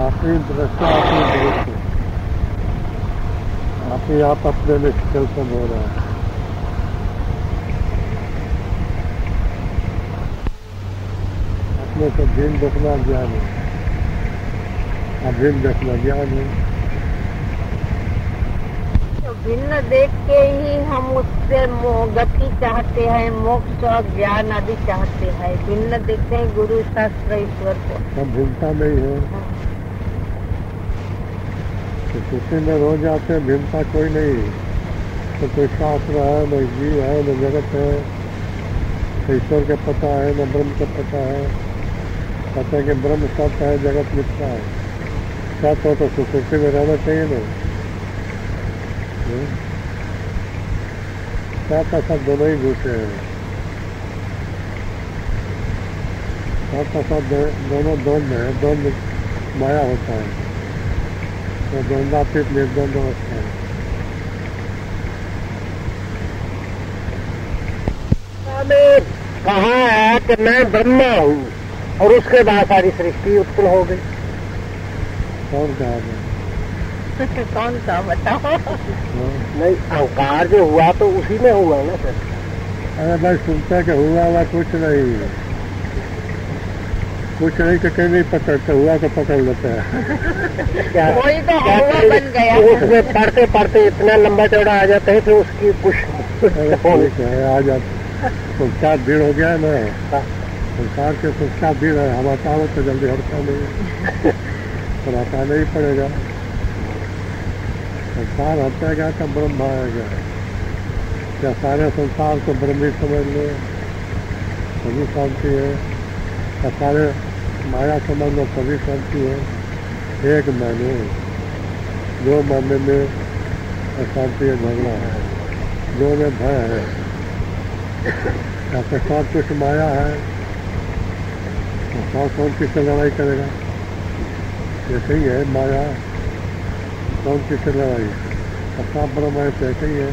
आप ही दृष्टा आप ही दृष्ट आप ही आप अपने निष्ठल से हो रहे हैं। अपने से भिन्न देखना ज्ञान है अभिन्न देखना ज्ञान है तो भिन्न देख के ही हम उससे मो- गति चाहते हैं मोक्ष और ज्ञान आदि चाहते हैं। भिन्न देखते हैं गुरु शास्त्र ईश्वर को। सब भिन्नता नहीं है। तो किसी में रो जाते हैं भिन्नता कोई नहीं तो कोई शास्त्र है न जीव है न जगत है न ईश्वर का पता है न ब्रह्म का पता है पता है कि ब्रह्म सत्य है, जगत मिथ्या है। सत्य हो तो सुकृति में रहना चाहिए ना? हम्म? सत्य सब दोनों ही घुसे हैं। सत्य सब दो- दोनों द्वंद है, द्वंद माया होता है। तो द्वंदातीत निर्द्वंद अवस्था है में कहा है? कि मैं ब्रह्मा हूँ। और उसके बाद सारी सृष्टि उत्पन्न हो गई। कौन कहा कौन सा बताओ। हाँ? नहीं अहंकार जो हुआ तो उसी में हुआ ना सर। अरे भाई सुनते कि हुआ हुआ कुछ नहीं। कुछ नहीं तो कहीं नहीं पकड़ते हुआ तो पकड़ लेते हैं। क्या कोई तो क्या हवा बन गया उसमें पढ़ते पढ़ते इतना लंबा चौड़ा आ जाता है फिर उसकी कुछ है आ जाते संस्कार भीड़ हो गया ना। हाँ। संसार के संस्कार भीड़ है हम हटाओ तो जल्दी हटता नहीं पर हटाना ही पड़ेगा। संसार हटेगा तो ब्रह्म आएगा क्या सारे संसार को ब्रह्म समझ लो? सभी शांति है। क्या सारे माया समझ सभी शांति है। एक महीने दो महीने में अशांति झगड़ा है दो में भय है। आपके कुछ माया है तो साथ कौन किससे लड़ाई करेगा? ऐसे ही है, माया कौन किससे लड़ाई अपना ब्रह्म है तो ऐसे ही है।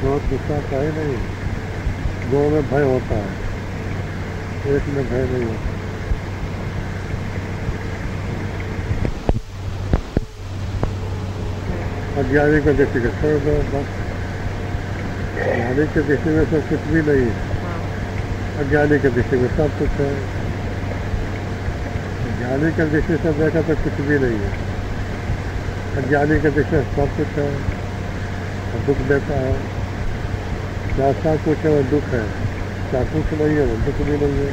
बहुत गुस्सा का नहीं। दो में भय होता है। एक में भय नहीं होता अज्ञानी को दृष्टि को छोड़ दो बस ज्ञानी की दृष्टि में सब कुछ भी नहीं है। अज्ञानी के दृष्टि में सब कुछ है। ज्ञानी की दृष्टि से देखा तो कुछ भी नहीं है। अज्ञानी के दृष्टि से सब कुछ है दुख देता है क्या सब कुछ है वो दुख है। क्या कुछ नहीं है दुख भी नहीं है।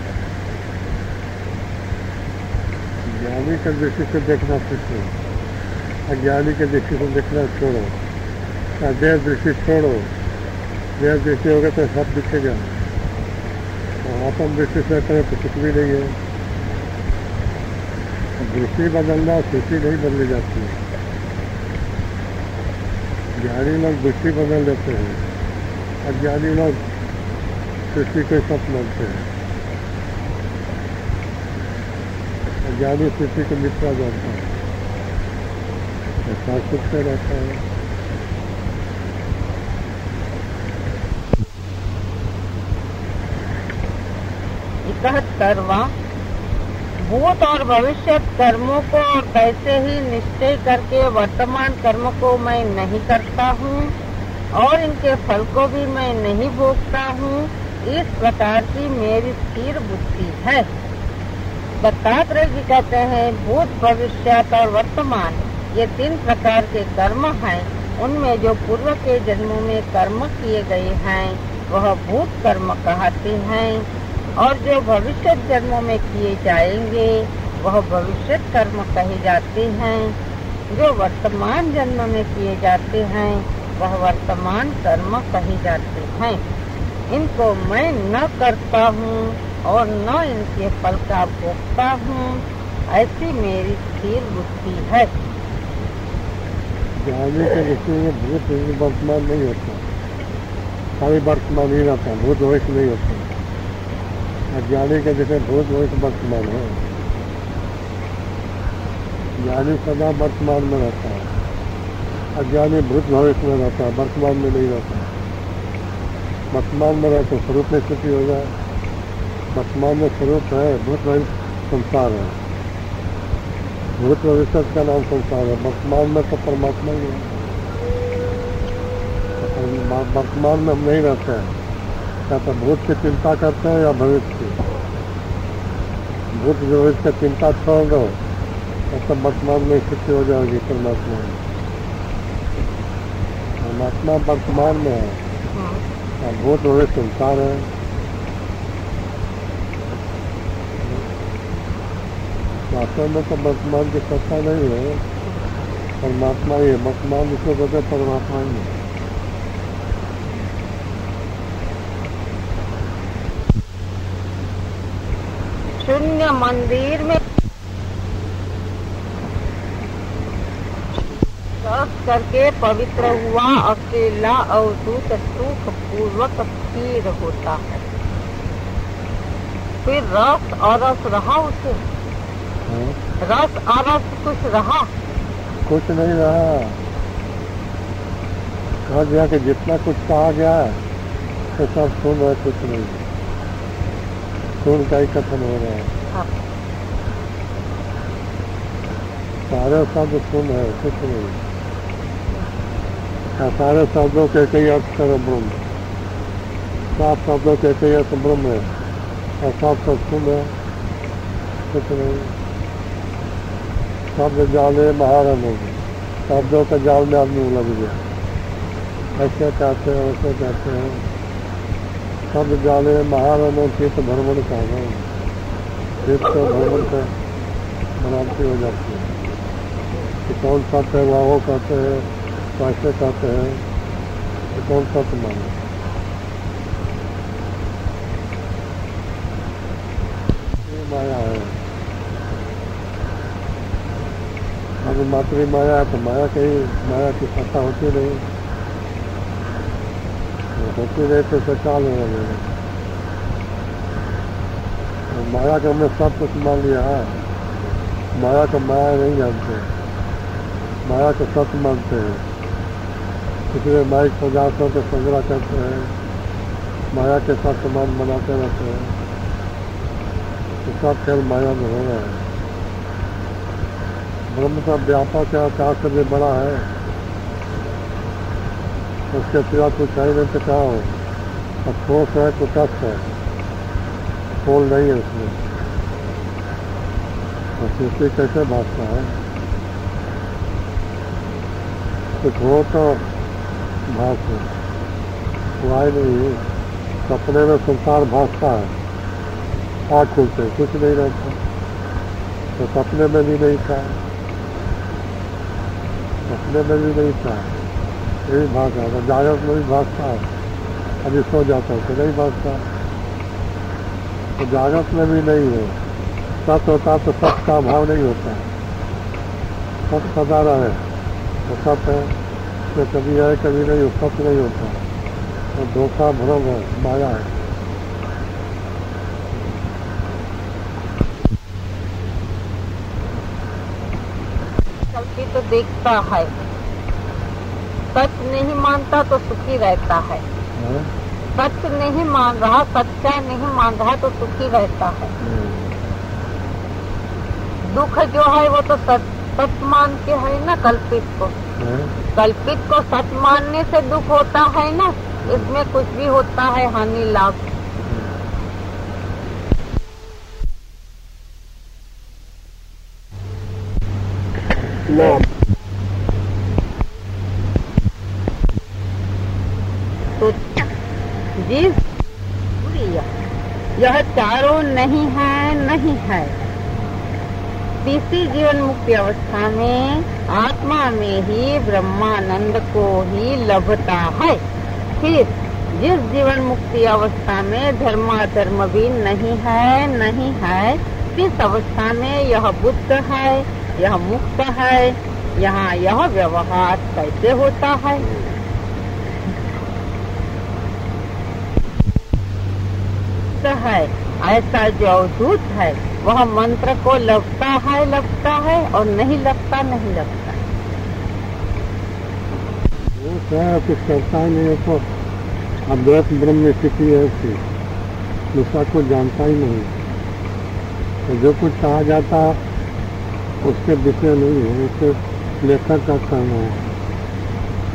ज्ञानी की दृष्टि से देखना सीखो अज्ञानी की दृष्टि से देखना छोड़ो। या देह दृष्टि छोड़ो। देह दृष्टि होगा तो सब दिखेगा। और आत्म दृष्टि से करें तो कुछ भी नहीं है। दृष्टि बदलना स्थिति नहीं बदली जाती। है ज्ञानी लोग दृष्टि बदल लेते हैं। अज्ञानी लोग सृष्टि को सब मानते हैं अज्ञानी सृष्टि को मित्रा जानता है ऐसा सुख से रहता है। इकहत्तरवा भूत और भविष्य कर्मों को कैसे ही निश्चय करके वर्तमान कर्म को मैं नहीं करता हूँ, और इनके फल को भी मैं नहीं भोगता हूँ। इस प्रकार की मेरी स्थिर बुद्धि है। दत्तात्रेय जी कहते हैं, भूत भविष्य और वर्तमान, ये तीन प्रकार के कर्म हैं। उनमें जो पूर्व के जन्मों में कर्म किए गए हैं, वह भूत कर्म कहते हैं। और जो भविष्य जन्मों में किए जाएँगे, वह भविष्य कर्म कहे जाते हैं। जो वर्तमान जन्म में किए जाते हैं, वह वर्तमान कर्म कहे जाते हैं। इनको मैं न करता हूँ और न इनके फल का भोगता हूँ। ऐसी मेरी स्थिर बुद्धि है। ज्ञानी के दृष्टि में भूत वर्तमान नहीं होता। खाली वर्तमान ही रहता है, भूत भविष्य नहीं होता। अज्ञानी के में भूत भविष्य वर्तमान है। ज्ञानी सदा वर्तमान में रहता है। अज्ञानी भूत भविष्य में रहता है, वर्तमान में नहीं रहता। वर्तमान में रहे तो स्वरूप में स्थिति हो जाए। वर्तमान में स्वरूप है भूत संसार है। भूत भविष्य का नाम संसार है। वर्तमान में तो परमात्मा ही है। तो वर्तमान में हम नहीं रहते हैं। या तो भूत की चिंता करते हैं या भविष्य की। भूत भविष्य की चिंता छोड़ दो तो वर्तमान में स्थिति हो जाएगी परमात्मा में परमात्मा वर्तमान में है। भूत भविष्य संसार है। वास्तव में तो वर्तमान की सत्ता नहीं है, परमात्मा ही है। वर्तमान जिसको कहते परमात्मा ही है। शून्य मंदिर में रस करके पवित्र हुआ अकेला अवधूत सुख पूर्वक स्थिर होता है। फिर रस और रस रहा उसे? हाँ? रस और रस कुछ रहा? कुछ नहीं रहा। कहा गया कि जितना कुछ कहा गया तो सब सुन रहे कुछ नहीं। सुन का ही कथन हो रहा है। हाँ। सारे शब्द सुन है कुछ नहीं। सारे शब्दों के कई कर ब्रह्म सात शब्दों के कई अर्थ ब्रह्म है और सब सुन है कुछ नहीं शब्द जाले महारम हो गए शब्दों के जाल में आदमी उलझ गया ऐसे कहते हैं वैसे कहते हैं शब्द जाले महारम चित्त भ्रमण का नाम चित्त भ्रमण का बनावटी हो जाती है कि कौन सत्य है वह वो कहते हैं कैसे कहते हैं कि कौन सत्य माने ये माया है। अगर मातृ माया है तो माया कहीं माया की सत्ता होती रही होती रही तो सचाल हो गया माया का हमने सब कुछ मान लिया है। माया को माया नहीं जानते। माया को सत्य मानते हैं। इसलिए बाइक माइक पदार्थों के संग्रह करते हैं। माया के साथ समान बनाते रहते हैं। तो सब खेल माया में हो रहा है। ब्रह्म का व्यापक है आकाश से भी बड़ा है? उसके सिवा कुछ है नहीं तो क्या हो? और ठोस है तो कष्ट है। फूल नहीं है उसमें। और सृष्टि कैसे भागता है? कुछ हो तो भाग हो। ही नहीं है सपने में संसार भागता है। आँख खुलते कुछ नहीं रहता। तो सपने में भी नहीं था। सपने में भी नहीं था। यही भाग रहा था। जागृत में भी भागता है। अभी सो जाता है तो नहीं भागता। तो जागृत में भी नहीं है। सत्य होता तो सत्य का अभाव नहीं होता। सत्य सदा रहे तो सत्य है। तो कभी है कभी नहीं हो सत्य नहीं होता। तो धोखा भ्रम है माया है। तो देखता है। सच नहीं मानता तो सुखी रहता है। हाँ? सच नहीं मान रहा सच्चा नहीं मान रहा तो सुखी रहता है। दुख जो है वो तो सच सच मान के है ना कल्पित को? कल्पित को सच मानने से दुख होता है ना? इसमें कुछ भी होता है हानि लाभ। तो जिस यह चारों नहीं है नहीं है। तीसरी जीवन मुक्ति अवस्था में आत्मा में ही ब्रह्मानंद को ही लभता है। फिर जिस जीवन मुक्ति अवस्था में धर्माधर्म भी नहीं है नहीं है इस अवस्था में यह बुद्ध है, यह मुक्त है, यहाँ यह व्यवहार कैसे होता है? है, ऐसा जो अवधूत है वह मंत्र को लगता है लगता है और नहीं लगता नहीं लगता। वो क्या है, कुछ करता ही नहीं है तो अद्वैत ब्रह्म स्थिति है उसकी दूसरा कुछ जानता ही नहीं। तो जो कुछ कहा जाता उसके विषय नहीं है उसके लेखक का कहना है।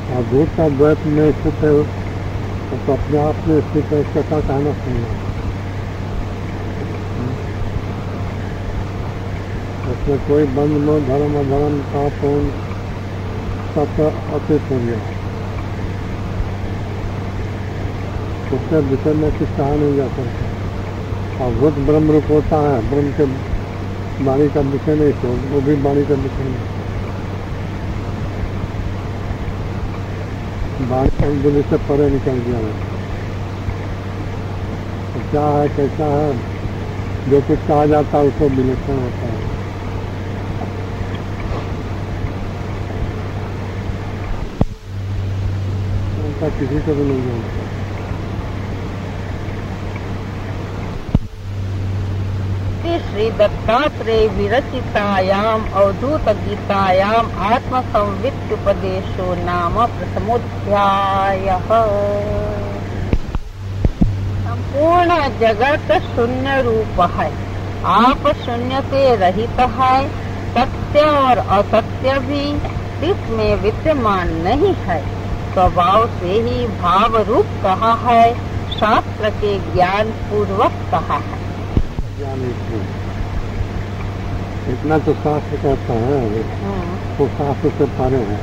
और भूत का द्वैत में स्थित है तो अपने आप में स्थित है इसका कहना सुनना उसमें कोई बंध नो धर्म अधर्म का पूर्ण सब अतीत हो गया उसके विषय में कुछ कहा नहीं जा सकता। और भूत ब्रह्म रूप होता है, ब्रह्म के वाणी का विषय नहीं तो वो भी वाणी का विषय नहीं। वाणी बुद्धि से परे निकल गया है। तो क्या है, कैसा है, जो कुछ कहा जाता है उसको विलक्षण होता है। ऐसा किसी को भी नहीं जानता श्री दत्तात्रेय विरचितायाम अवधूत गीतायाम आत्मसंवित्तुपदेशो नाम प्रथमोध्याय। संपूर्ण जगत शून्य रूप है। आप शून्य से रहित है। सत्य और असत्य भी इसमें विद्यमान नहीं है। स्वभाव से ही? भाव रूप कहा है। शास्त्र के ज्ञान पूर्वक कहा है ज्ञान इतना तो शास्त्र कहता है। हम्म, वो शास्त्र से परे है।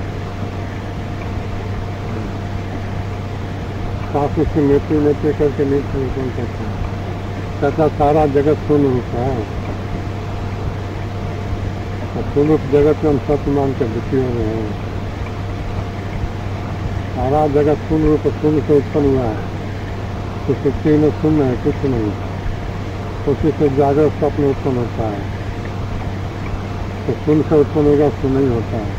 शास्त्र से नेत्र नेत्र करके नहीं समझ कौन कहता है? कहता सारा जगत शून्य रूप है। शून्य रूप जगत में हम सत्य मान के दुखी हो रहे हैं। सारा जगत शून्य रूप शून्य से उत्पन्न हुआ है। तो सृष्टि में शून्य है, कुछ नहीं। उसी से जागृत स्वप्न उत्पन्न होता है। तो शून्य से उत्पन्न होगा शून्य ही होता है।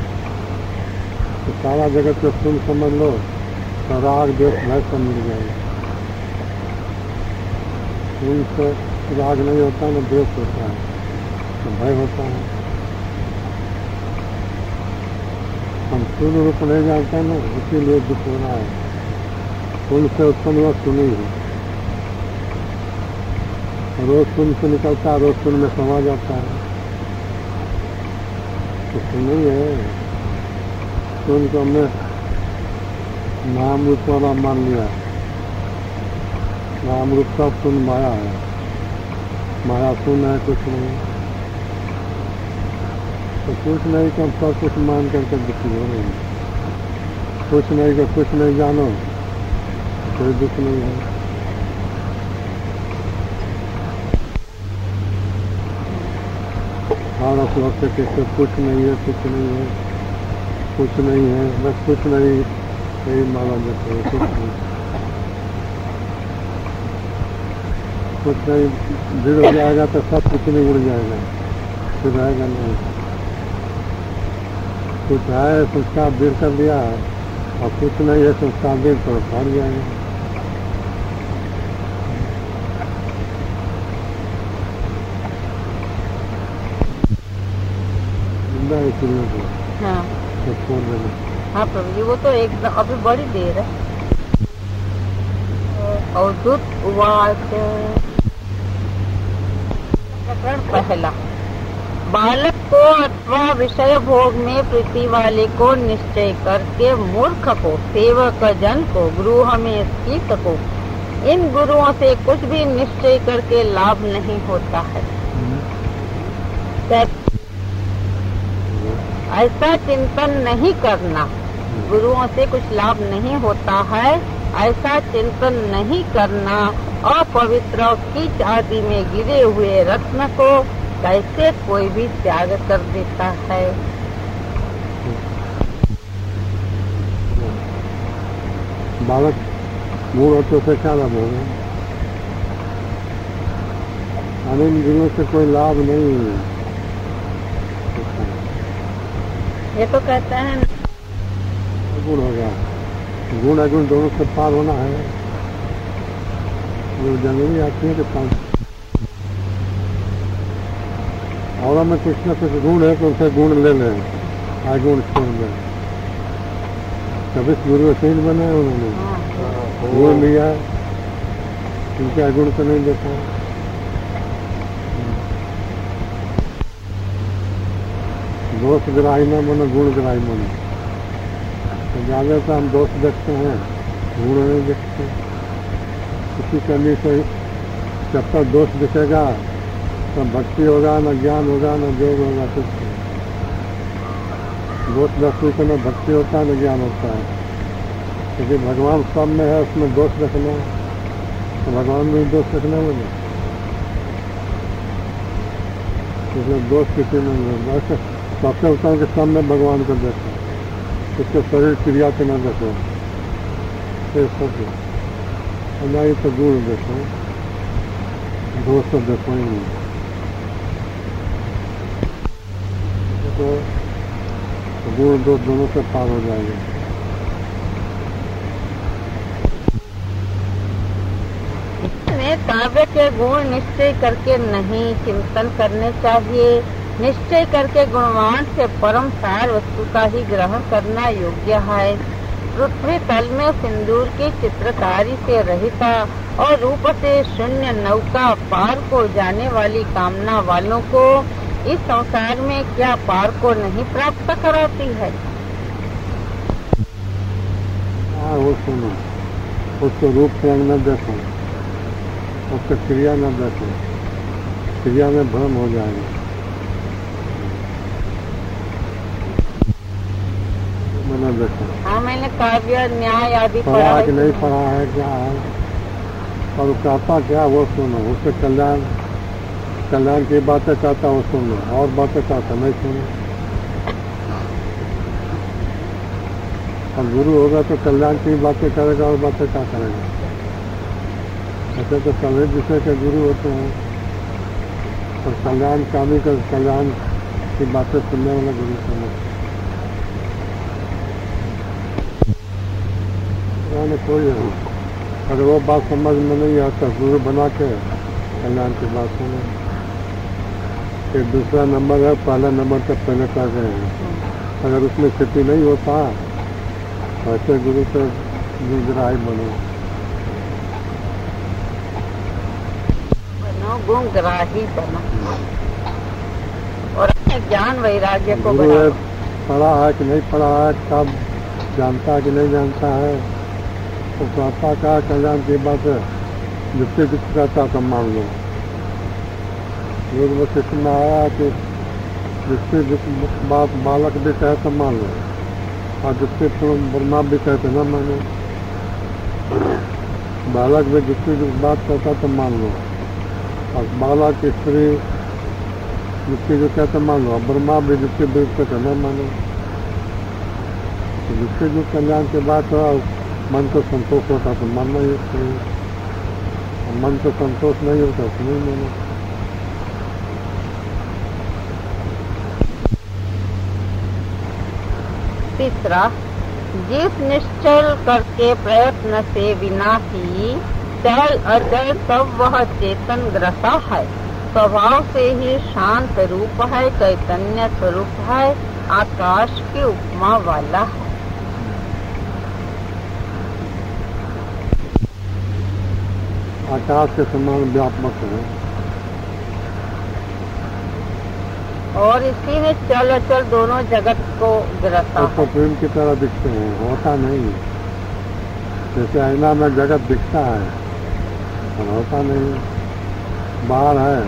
तो सारा जगत को शून्य समझ लो तो राग देश भय सब मिल जाएगा शून्य से राग नहीं होता, ना द्वेष होता है तो भय होता है। शून्य रूप नहीं जानते ना, इसीलिए दुख हो। रहा है शून्य से उत्पन्न हुआ शून्य ही। रोज शून्य से निकलता है, रोज शून्य में समा जाता है। तो शून्य ही। शून्य को हमने नाम रूप वाला मान लिया। नाम रूप सब शून्य माया है। माया शून्य है कुछ नहीं। तो कुछ नहीं तो सब कुछ मान करके दुखी हो रहे हैं। कुछ नहीं तो कुछ नहीं जानो। तो कोई दुख नहीं है। सारा वक्त कैसे कुछ नहीं है, कुछ नहीं है। कुछ नहीं है, बस कुछ नहीं। यही माला जाता है, कुछ नहीं। कुछ नहीं भीड़ हो जाएगा तो सब कुछ नहीं उड़ जाएगा। कुछ आएगा नहीं। कुछ है संस्कार कर लिया है। और कुछ नहीं है संस्कार भीड़ तो फाड़ जाएगा। ज़िंदा है हाँ। तो देना। हाँ प्रभु जी वो तो एकदम अभी बड़ी देर है। अवधुत उवाच प्रकरण पहला। बालक को अथवा विषय भोग में प्रीति वाले को निश्चय करके मूर्ख को, सेवक जन को, गृह में स्थित को, इन गुरुओं से कुछ भी निश्चय करके लाभ नहीं होता है। ऐसा चिंतन नहीं करना। गुरुओं से कुछ लाभ नहीं होता है। ऐसा चिंतन नहीं करना। अपवित्र कीच आदि में गिरे हुए रत्न को कैसे कोई भी त्याग कर देता है? बालक मूल होते से क्या लाभ होगा अनिल गुरुओं से कोई लाभ नहीं है। ये तो कहते हैं गुण होगा गुण अगुण दोनों से पार होना है। जो जंगली आती है तो पार और में कुछ न कुछ गुण है तो उनसे गुण ले लें अगुण छोड़ दें कभी गुरु से ही बने उन्होंने। हाँ, गुण लिया उनके अगुण को नहीं देखा दोष ग्राही न मन गुण ग्राही मन। तो ज़्यादा तो हम दोष देखते हैं गुण नहीं देखते। इसी करनी से जब तक दोष दिखेगा तो भक्ति होगा, न ज्ञान होगा, न योग होगा, कुछ। दोष देखने से न भक्ति होता है, न ज्ञान होता है। क्योंकि भगवान सब में है, उसमें दोष रखना तो भगवान में दोष रखना मुझे इसलिए दोष किसी में। ऐसे सबसे उत्तम के सब में भगवान को देखो उसके शरीर क्रिया को न देखो ये सब। और नहीं तो दूर देखो दोस्त देखो ही नहीं। तो गुण दोष दोनों से पार हो जाएँगे। काव्य के गुण निश्चय करके नहीं चिंतन करने चाहिए। निश्चय करके गुणवान से परम सार वस्तु का ही ग्रहण करना योग्य है। पृथ्वी तल में सिंदूर की चित्रकारी से रहिता और रूप से शून्य नौका पार को जाने वाली कामना वालों को इस संसार में क्या पार को नहीं प्राप्त कराती है? हाँ वो सुनो। उसको रूप रंग न देखो। उसका क्रिया न देखो। क्रिया में भ्रम हो जाएगा। देखो। हाँ मैंने काव्य न्याय आदि पढ़ा कि नहीं पढ़ा है क्या है? और कहता क्या वो सुनो। उससे कल्याण कल्याण की बातें कहता वो सुनो और बातें चाहता नहीं सुनो और गुरु होगा तो कल्याण की बातें करेगा और बातें क्या करेगा? ऐसे तो सभी विषय के गुरु होते हैं। और कल्याण कामी का कल्याण की बातें सुनने वाला गुरु समझ कोई है? अगर वो बात समझ में नहीं आता, गुरु बना के कल्याण की बात सुने। एक दूसरा नंबर है पहला नंबर तक पहले कर रहे हैं। अगर उसमें स्थिति नहीं होता तो ऐसे गुरु से गुजराई बनो बनो बनो। और ज्ञान वैराग्य को है पढ़ा है कि नहीं पढ़ा है कब जानता है कि नहीं जानता है तो कहता का कल्याण की बात है। जिससे कुछ कहता तो मान लो। योग वशिष्ठ में आया कि जिससे जिस बात बालक भी कहे तो मान लो। और जिससे तुम ब्रह्मा भी कहते न मानो। बालक भी जिससे जिस बात कहता तो मान लो। और बालक स्त्री जिसके जो कहते मान लो। ब्रह्मा भी जिसके विरुद्ध कहते न मानो। तो जिससे जो कल्याण की बात हो, मन को संतोष होता तो मानना ही मन को संतोष नहीं होता तो नहीं मानो तीसरा जिस निश्चल करके प्रयत्न से विना ही चल अचल सब वह चेतन ग्रसा है। स्वभाव से ही शांत रूप है, चैतन्य स्वरूप है, आकाश की उपमा वाला है। आकाश के समान व्यापक है। और इसी ने चल अचल दोनों जगत को और है प्रेम की तरह दिखते हैं, होता नहीं। जैसे आईना में जगत दिखता है, पर होता नहीं। बाहर है,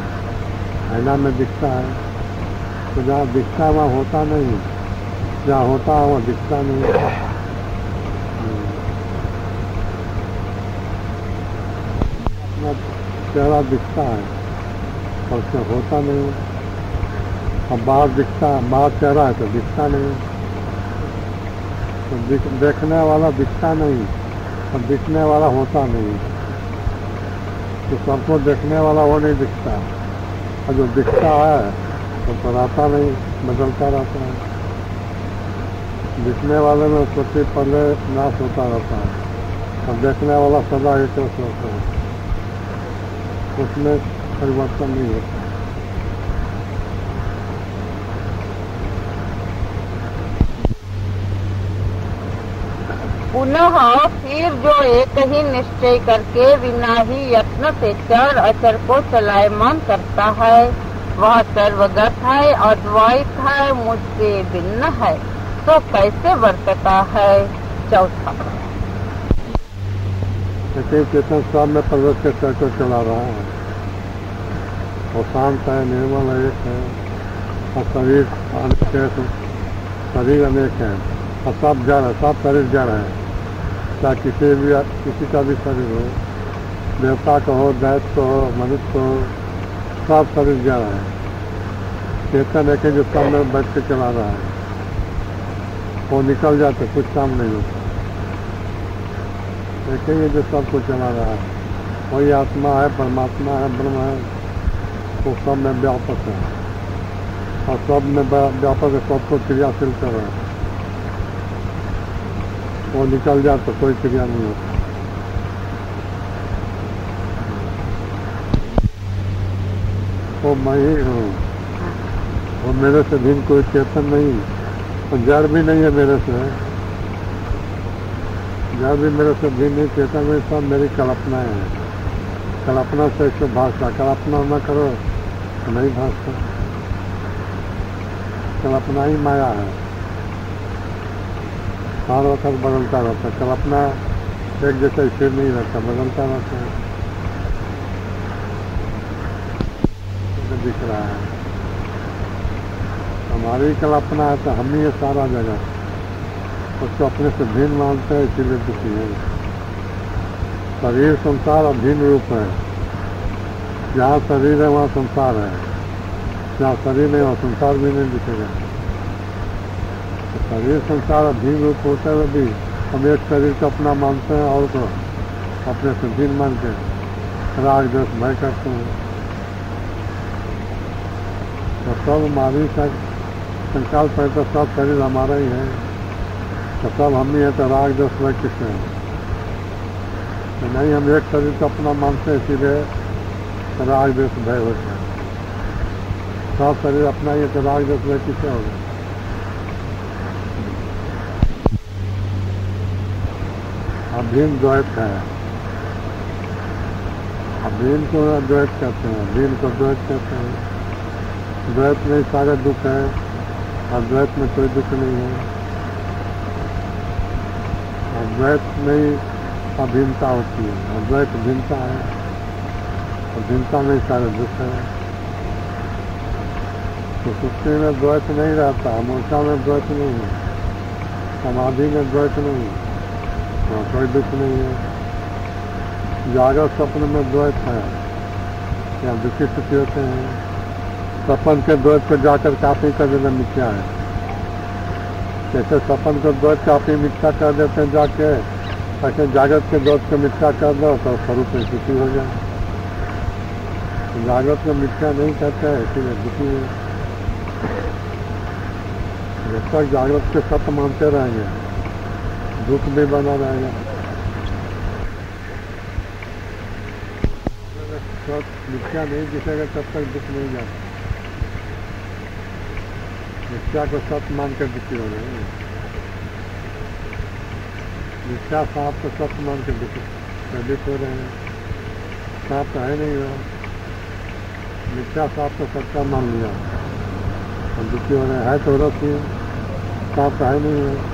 आईना में दिखता है। तो जहाँ दिखता है, वहाँ होता नहीं। जहाँ होता है, वहाँ दिखता नहीं। चेहरा दिखता है और उसमें होता नहीं। अब बाहर दिखता बाहर चेहरा है तो दिखता नहीं। तो दिख, देखने वाला दिखता नहीं और दिखने वाला होता नहीं। तो सबको देखने वाला वो नहीं दिखता। और जो दिखता है वो तो रहता नहीं बदलता रहता है। दिखने वाले में सबसे पहले नाश होता रहता है और देखने वाला सदा एक होता है। उसमें परिवर्तन नहीं होता। पुनः फिर जो एक ही निश्चय करके बिना ही यत्न से चर अचर को चलायमान करता है, वह सर्वगत है, अद्वैत है, मुझसे भिन्न है तो कैसे वर्तता है? चौथा। चेतन सब में प्रवृत्ति करके चला रहा है। और शांत है, निर्मल एक है, और शरीर अनेक है, शरीर अनेक है, और सब जड़ है, सब शरीर जड़ है। चाहे किसी भी किसी का भी शरीर हो, देवता का हो दैत को हो, मनुष्य को हो, सब शरीर जड़ है। चेतन है जो सब में बैठ के चला रहा है। वो निकल जाते, कुछ काम नहीं होता। देखेंगे जो सब सबको चला रहा है। वही आत्मा है, परमात्मा है, ब्रह्म है, वो सब में व्यापक है। और सब में व्यापक है, सबको क्रियाशील कर रहा है। वो निकल जाए तो कोई क्रिया नहीं होती। वो मैं ही हूँ। वो मेरे से भिन्न कोई चेतन नहीं। और जड़ भी नहीं है मेरे से। जड़ भी मेरे से भिन्न नहीं चेतन में सब मेरी कल्पना है। कल्पना से इसको भाषा कल्पना न करो तो नहीं भाषता कल्पना ही माया है। हर वक्त बदलता रहता है। कल्पना एक जैसा स्थिर नहीं रहता, बदलता रहता है। तो दिख रहा है। हमारी कल्पना है तो हम ही है सारा जगह उसको अपने से भिन्न मानते हैं, इसीलिए दुखी है। शरीर संसार और भिन्न रूप है। जहाँ शरीर है, वहाँ संसार है। जहाँ शरीर नहीं, वहाँ संसार भी नहीं दिखेगा। तो शरीर संसार भिन्न रूप होते हुए भी हम एक शरीर को अपना मानते हैं और को अपने से भिन्न मान के राग द्वेष भय करते हैं। तो सब हमारी सब संकल्प है तो सब शरीर हमारा ही है। तो सब हम ही है तो राग दस भय किससे है? तो नहीं, हम एक शरीर को अपना मानते हैं, इसीलिए राग देश भय होता है। सब शरीर अपना ही है तो राग देश भय किससे होगा? अभीन द्वैत है। अभीन को द्वैत कहते हैं अभीन को द्वैत कहते हैं। द्वैत में सारे दुख है अद्वैत में कोई दुख नहीं है। अद्वैत में ही अभिन्नता होती है अद्वैत भिन्नता है, और भिन्नता में सारे दुख है। तो में द्वैत नहीं रहता मूर्छा में द्वैत नहीं है, समाधि में द्वैत नहीं है। वहाँ कोई दुख नहीं है। जागृत स्वप्न में द्वैत है। या दुखी सुखी होते हैं। सपन के द्वैत को जाकर काफ़ी कर देना मिथ्या है। जैसे सपन को द्वैत काफ़ी मिथ्या कर देते हैं जाके ऐसे जागृत के द्वैत को मिथ्या कर दो तो स्वरूप में सुखी हो जाए। जागृत को मिथ्या नहीं कहते हैं, इसीलिए दुखी है। जब तक जागृत के सत्य मानते रहेंगे दुख भी बना रहेगा। सत्य मिथ्या नहीं दिखेगा, तब तक दुख नहीं जाता। मिथ्या को सत्य मान कर दुखी हो रहे हैं। मिथ्या साफ़ को सत्य मान कर दुखी प्रदित हो रहे हैं। साफ़ तो है नहीं रहा मिथ्या साफ़ को सच्चा मान लिया। और दुखी हो रहे हैं, है तो रस ही साफ़ तो है नहीं है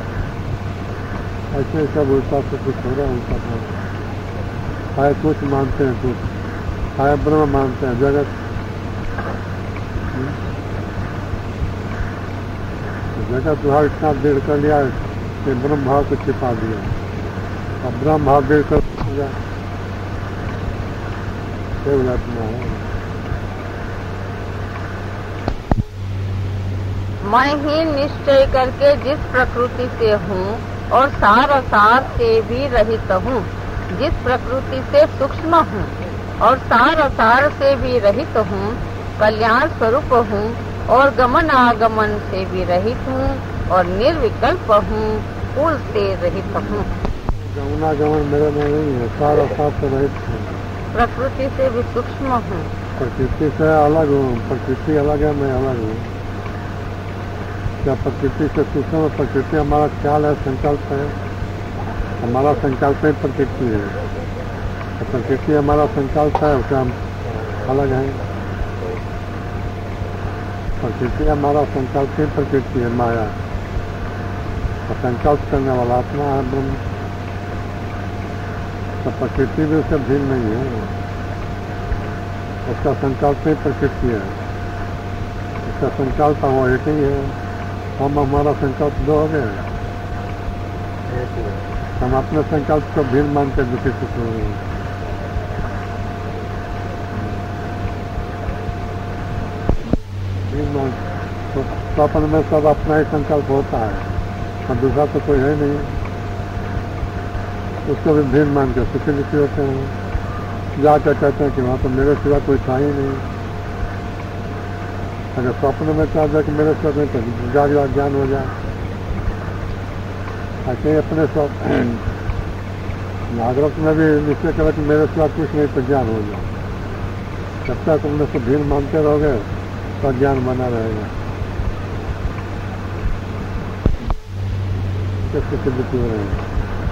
ऐसे सब उल्टा से कुछ हो रहा है उल्टा था है। कुछ मानते हैं, कुछ। है ब्रह्म मानते हैं, जगत। जगत भाव इतना देर कर लिया कि ब्रह्म भाव को छिपा दिया। अब ब्रह्म भाव देर कर दिया केवल अपना है। मैं ही निश्चय करके जिस प्रकृति से हूँ और सार असार से भी रहित हूँ जिस प्रकृति से सूक्ष्म हूँ और सार असार से भी रहित हूँ कल्याण स्वरूप हूँ और गमन आगमन से भी रहित हूँ और निर्विकल्प हूँ कुल से रहित हूँ। गमना गमन मेरे में नहीं है सारा साथ से रहित हूँ। प्रकृति से भी सूक्ष्म हूँ। प्रकृति से अलग हूँ प्रकृति अलग है मैं अलग हूँ। क्या प्रकृति से सूक्ष्म है? प्रकृति हमारा ख्याल है, संकल्प है। हमारा संकल्प ही प्रकृति है। तो प्रकृति हमारा संकल्प है उससे हम अलग हैं। प्रकृति हमारा संकल्प ही प्रकृति है, माया। और संकल्प करने वाला आत्मा है, ब्रह्म। तो प्रकृति भी उससे भिन्न नहीं है। उसका संकल्प ही प्रकृति है। उसका संकल्प वो एक ही है। हम हमारा संकल्प दो हो गए। हम अपने संकल्प को भिन्न मान के दुखी सुख हो रहे हैं तो स्वप्न में सब अपना ही संकल्प होता है। और दूसरा तो कोई है नहीं। उसको भी भिन्न मान के सुखी दुखी होते हैं। जाकर कहते हैं कि वहाँ तो मेरे सिवा कोई था ही नहीं। अगर स्वप्न में चाह जाए कि मेरे सिवा नहीं तो जाग जाग ज्ञान हो जाए। ऐसे ही अपने स्वप्न जागृत में भी निश्चय करें कि मेरे सिवा कुछ नहीं तो ज्ञान हो जाए। जब तक तुमने से भीड़ मानते रहोगे तो ज्ञान बना रहेगा। हो हैं?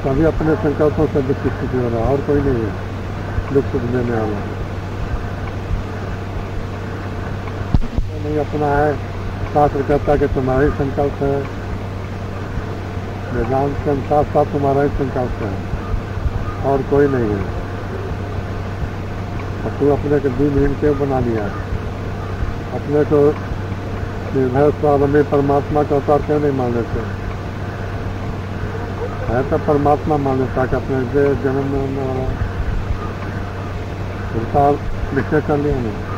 तभी अपने संकल्पों से दुखी स्थिति हो रहा है, और कोई नहीं है। दुख सुख देने वाला नहीं अपना है। शास्त्र कहता है कि तुम्हारा ही संकल्प है। वेदांत के अनुसार साथ तुम्हारा ही संकल्प है। और कोई नहीं है। और तू अपने को दिन दीनहीन क्यों बना लिया? अपने को निर्भय स्वावलंबी परमात्मा का अवतार क्यों नहीं मान लेते है तो परमात्मा मान लेता कि अपने जन्म में होने वाला निश्चय कर लिया नहीं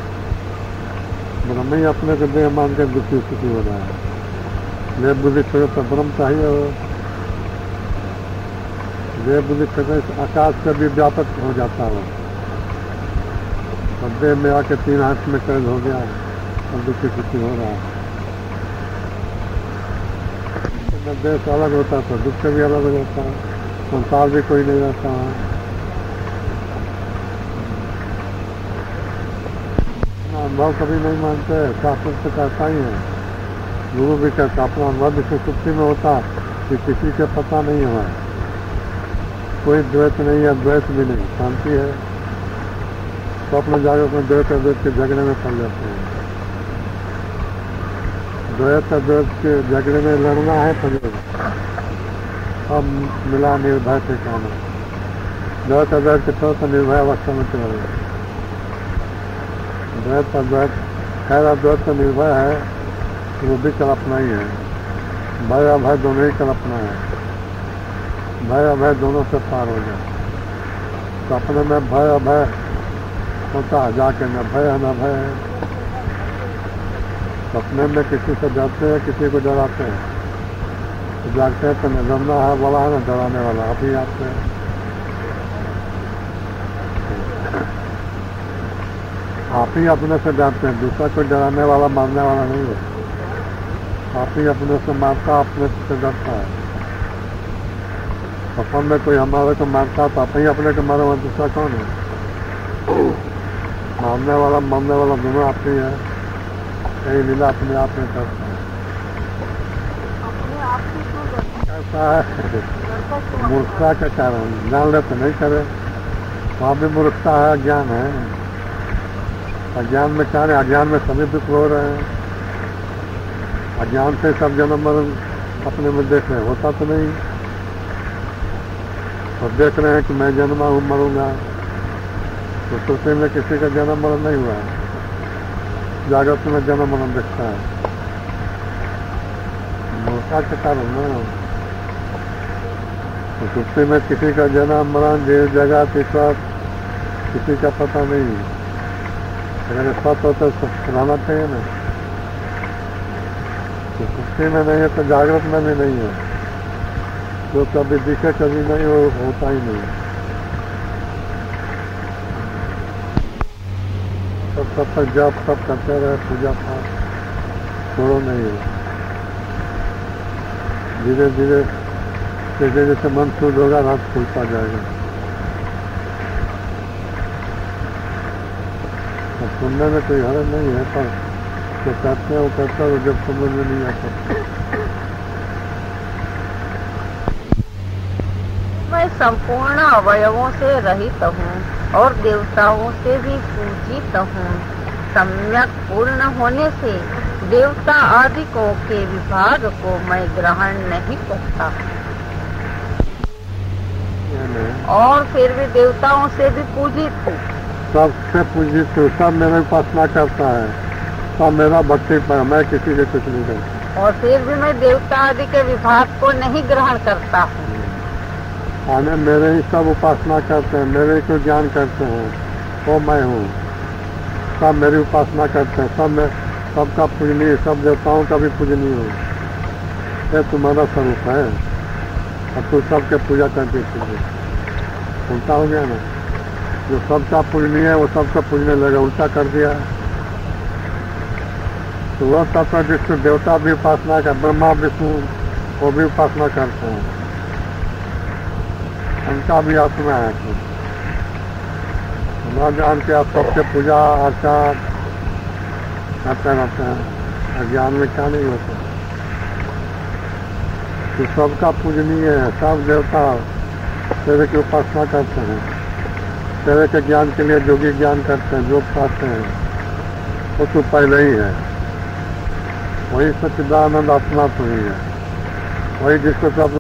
ब्रह्म ही अपने को देह मान के दुखी सुखी हो रहा है देह बुद्धि छोड़े तो ब्रह्म चाहिए हो। देह बुद्धि छोड़े आकाश से भी व्यापक हो जाता हो। देह में आके तीन हाथ में कैद हो गया। और दुखी सुखी हो रहा है। देश अलग होता है तो दुख भी अलग हो जाता है। संसार भी कोई नहीं रहता है। अनुभव कभी नहीं मानते हैं शास्त्र से कहता ही है। गुरु भी कहता, अपना अनुभव विश्व सुप्ति में होता, कि किसी के पता नहीं हुआ। कोई द्वैत नहीं है द्वैत भी नहीं, शांति है। तो अपने जागरूक में द्वैत अद्वैत के झगड़े में पड़ जाते हैं। द्वैत अद्वैत के झगड़े में लड़ना है तो हम मिला निर्भय से कहना द्वैत अद्वैत के थोड़ा सा निर्भय अवस्था में चला गया। द्वैत अद्वैत खैर अद्वैत तो निर्भय है वो भी कल्पना ही है। भय अभय दोनों ही कल्पना है। भय अभय दोनों से पार हो जाए। तो अपने में भय अभय होता है, जाके न भय है न भय। है सपने में किसी से डरते हैं, किसी को डराते हैं। तो जागते हैं तो न डरना है, वाला है, न डराने वाला। आप ही आते हैं आप ही अपने से डरते हैं दूसरा कोई डराने वाला मारने वाला नहीं है। आप ही अपने से मारता अपने से डरता है। सपन में कोई हमारे को मारता तो आप ही अपने को मारे वहाँ दूसरा कौन है? मारने वाला मरने वाला दोनों आप ही है। कहीं लीला अपने आप में करता है। है? मूर्खता के कारण। जान ले तो नहीं करे। वहाँ भी मूर्खता है ज्ञान है। अज्ञान में है अज्ञान में सभी दुख हो रहे हैं। अज्ञान से सब जन्म मरण अपने में देख रहे होता तो नहीं। और देख रहे हैं कि मैं जन्मा हूँ, मरूँगा। तो सोचते में किसी का जन्म मरण नहीं हुआ है। जागृत में जन्म मरण दिखता है। मूर्खता के कारण ना। तो सुप्ति में किसी का जन्म मरण जगह पिछड़ा किसी का पता नहीं। अगर होता तो रहना चाहिए ना तो सुप्ति में नहीं है तो जागृत में भी नहीं है जो कभी दिखे कभी नहीं वो होता ही नहीं सब तब तक जब तब करते रहे पूजा पाठ छोड़ो नहीं है धीरे धीरे जैसे जैसे मन शुद्ध होगा रात खुलता जाएगा सुनने में कोई हर्ज नहीं है पर जो कहते हैं वो कहता है वो जब समझ में नहीं आता। मैं संपूर्ण अवयवों से रहित हूँ और देवताओं से भी पूजित हूँ। सम्यक पूर्ण होने से देवता आदिकों के विभाग को मैं ग्रहण नहीं करता। और फिर भी देवताओं से भी पूजित हूँ। सबसे पूजित हूँ सब मेरा उपासना करता है। सब मेरा भक्ति पर मैं किसी से कुछ नहीं करता। और फिर भी मैं देवता आदि के विभाग को नहीं ग्रहण करता हूँ। आने मेरे ही सब उपासना करते हैं मेरे ही को ज्ञान करते हैं। वो मैं हूँ। सब मेरी उपासना करते हैं। सब मैं सबका पूजनीय सब देवताओं का भी पूजनीय हूँ। ये तुम्हारा स्वरूप है। और तू सबके पूजा करती थी उल्टा हो गया ना? जो सबका पूजनीय है, वो सबका पूजने लगा, उल्टा कर दिया। तो वह तत्व जिसको देवता भी उपासना कर, ब्रह्मा, विष्णु, वो भी उपासना करते हैं। उनका भी आत्मा है। न जान के आप सबसे पूजा अर्चा करते रहते हैं। अज्ञान में क्या नहीं होता। तो सबका पूजनीय है, सब देवता तेरे की उपासना करते हैं। तेरे के ज्ञान के लिए जो भी ज्ञान करते हैं जो पाते हैं। कुछ उपाय नहीं है। वही सच्चिदानंद आत्मा तो ही है। वही जिसको सब